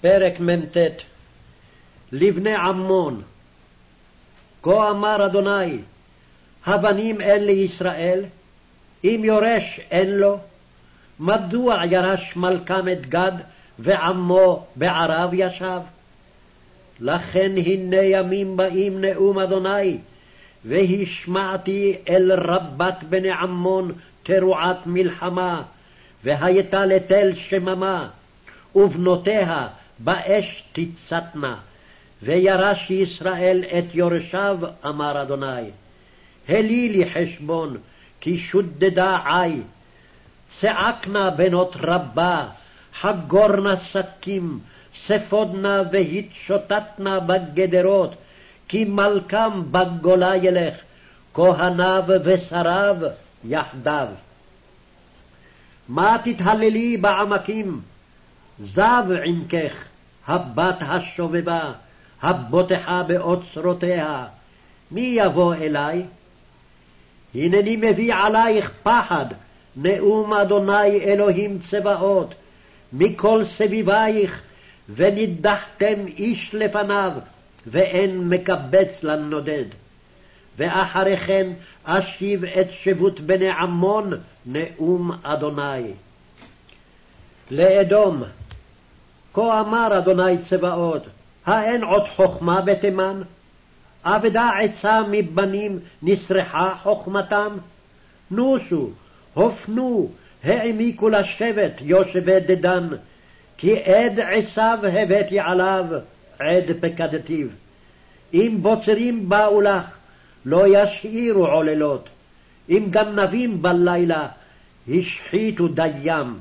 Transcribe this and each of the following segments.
פרק מ"ט. לבני עמון. כה אמר אדוני הבנים אין לישראל אם יורש אין לו מדוע ירש מלכם את גד ועמו בערב ישב? לכן הנה ימים באים נאום אדוני והשמעתי אל רבת בני עמון תרועת מלחמה והייתה לתל שממה ובנותיה באש תצתנה, וירש ישראל את יורשיו, אמר אדוני. הלי לי חשבון, כי שודדה עי. צעקנה בנות רבה, חגורנה שקים, ספודנה והתשוטטנה בגדרות, כי מלכם בגולה ילך, כהניו ושריו יחדיו. מה תתהללי בעמקים? זב עמקך, הבת השובבה, הבוטחה באוצרותיה, מי יבוא אלי? הנני מביא עלייך פחד, נאום אדוני אלוהים צבאות, מכל סביבייך, ונידחתם איש לפניו, ואין מקבץ לנודד. ואחרי כן אשיב את שבות בני עמון, נאום אדוני. לאדום, כה אמר אדוני צבאות, האין עוד חכמה בתימן? אבדה עצה מבנים, נסרחה חכמתם? נוסו, הופנו, העמיקו לשבת, יושבי דדן, כי עד עשיו הבאתי עליו, עד פקדתיו. אם בוצרים באו לך, לא ישאירו עוללות. אם גנבים בלילה, השחיתו דיים.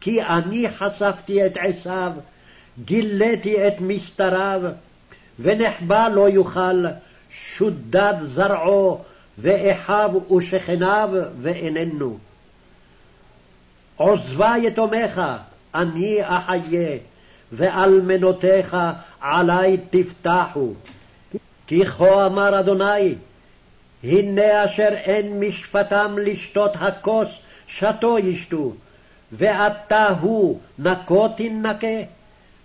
כי אני חשפתי את עשיו, גיליתי את מסתריו, ונחבא לא יוכל, שודד זרעו, ואחיו ושכניו, ואיננו. עוזבה יתומך, אני אחיה, ואלמנותיך עלי תפתחו. כי כה אמר אדוני, הנה אשר אין משפטם לשתות הכוס, שתו ישתו, ואתה הוא נקו תנקה?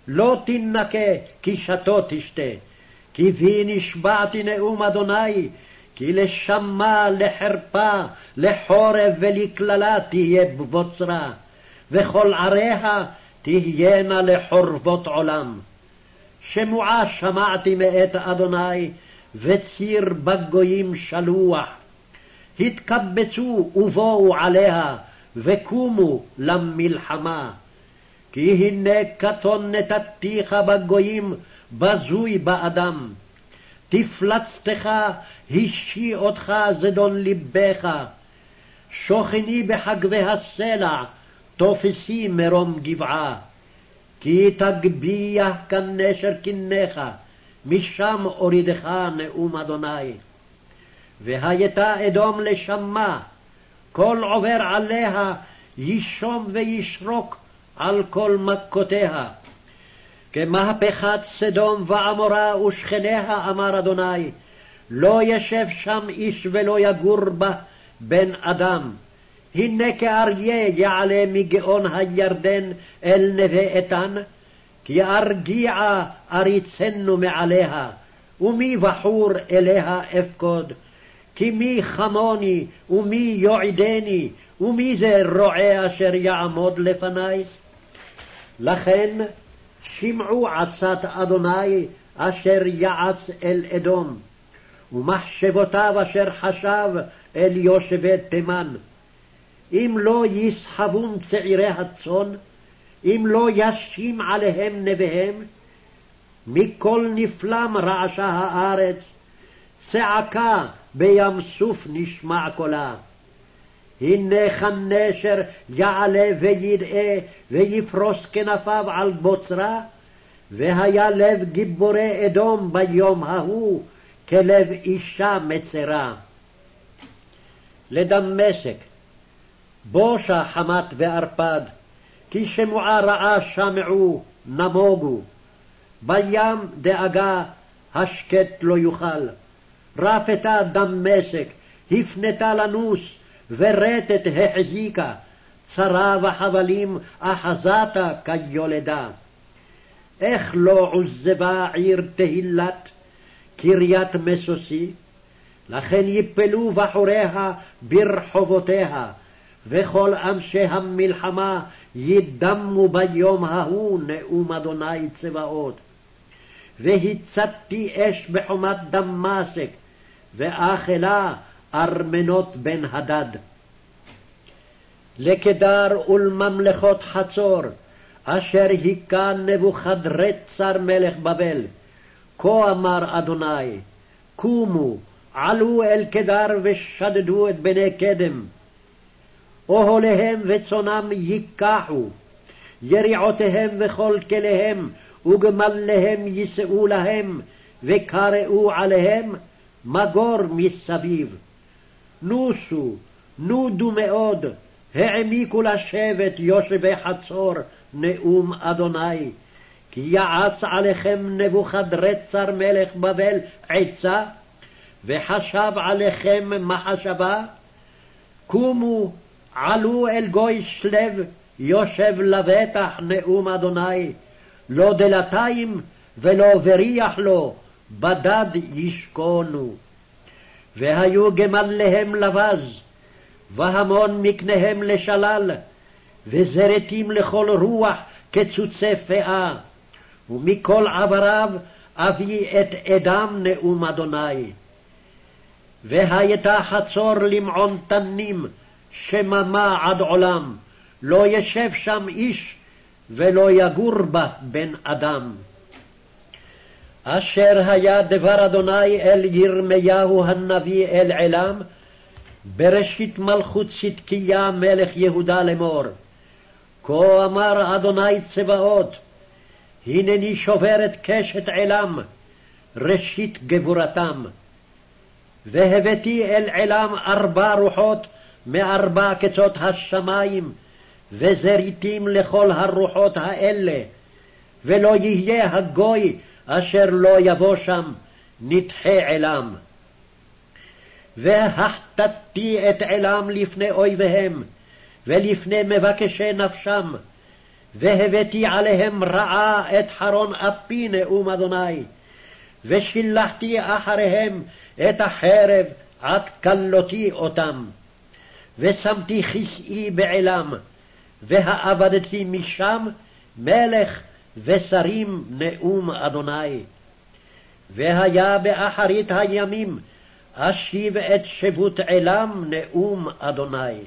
לא תנקה, כי שתו תשתה. כי בי נשבעתי נאום אדוני, כי לשמה, לחרפה, לחורב ולקללה תהיה בבוצרה, וכל עריה תהיינה לחורבות עולם. שמועה שמעתי מאת אדוני, וציר בגויים שלוח. התקבצו ובואו עליה, וקומו למלחמה. כי הנה קטון נתתיך בגויים, בזוי באדם. תפלצתך, השי אותך זדון לבך. שוכני בחגבי הסלע, תופסי מרום גבעה. כי תגביה כנשר קניך, משם אורידך נאום אדוני. והייתה אדום לשמה, כל עובר עליה יישום וישרוק על כל מכותיה. כמהפכת סדום ועמורה ושכניה, אמר אדוני, לא ישב שם איש ולא יגור בה בן אדם. הנה כאריה יעלה מגאון הירדן אל נווה איתן, כי ארגיעה אריצנו מעליה, ומי בחור אליה אפקוד. כי מי חמוני ומי יועדני ומי זה רועה אשר יעמוד לפני? לכן שמעו עצת אדוני אשר יעץ אל אדום, ומחשבותיו אשר חשב אל יושבי תימן. אם לא יסחבון צעירי הצאן, אם לא ישים עליהם נביהם, מכל נפלם רעשה הארץ, צעקה בים סוף נשמע קולה. הנה כנשר יעלה וידעה, ויפרוס כנפיו על בוצרה, והיה לב גיבורי אדום ביום ההוא, כלב אישה מצרה. לדמשק, בושה חמת וערפד, כי שמועה רעה שמעו, נמוגו. בים דאגה השקט לא יוכל. רפתה דמשק, הפנתה לנוס, ורטט החזיקה, צרה וחבלים אחזתה כיולדה. איך לא עוזבה עיר תהילת קריית מסוסי? לכן יפלו בחוריה ברחובותיה, וכל אנשי המלחמה ידמו ביום ההוא נאום אדוני צבאות. והצתי אש בחומת דמשק, ואכלה ארמנות בן הדד. לקדר ולממלכות חצור, אשר היכה נבוכדרצר מלך בבל. כה אמר אדוני, קומו, עלו אל קדר ושדדו את בני קדם. אוהליהם וצונם ייקחו, יריעותיהם וכל כליהם וגמליהם יישאו להם, וקראו עליהם מגור מסביב. נוסו, נודו מאוד, העמיקו לשבת יושבי חצור, נאום אדוני. כי יעץ עליכם נבוכדרצר מלך בבל עצה, וחשב עליכם מחשבה? קומו, עלו אל גוי שלו, יושב לבטח נאום אדוני, לא דלתיים ולא בריח לו, בדד ישכונו. והיו גמליהם לבז, והמון מקניהם לשלל, וזרתים לכל רוח כצוצי פאה, ומכל עבריו אביא את אדם נאום אדוני. והייתה חצור למעון תנים, שממה עד עולם, לא ישב שם איש, ולא יגור בה בן אדם. אשר היה דבר אדוני אל ירמיהו הנביא אל עילם, בראשית מלכות צדקיה מלך יהודה לאמור. כה אמר אדוני צבאות, הנני שובר את קשת עילם, ראשית גבורתם. והבאתי אל עילם ארבע רוחות מארבע קצות השמים, וזריתים לכל הרוחות האלה, ולא יהיה הגוי אשר לא יבוא שם, נדחה עילם. והחטאתי את עילם לפני אויביהם, ולפני מבקשי נפשם, והבאתי עליהם רעה את חרון אפי נאום אדוני, ושילחתי אחריהם את החרב עד כלותי אותם. ושמתי כסאי בעילם, והאבדתי משם מלך ושרים נאום אדוני. והיה באחרית הימים אשיב את שבות עילם נאום אדוני.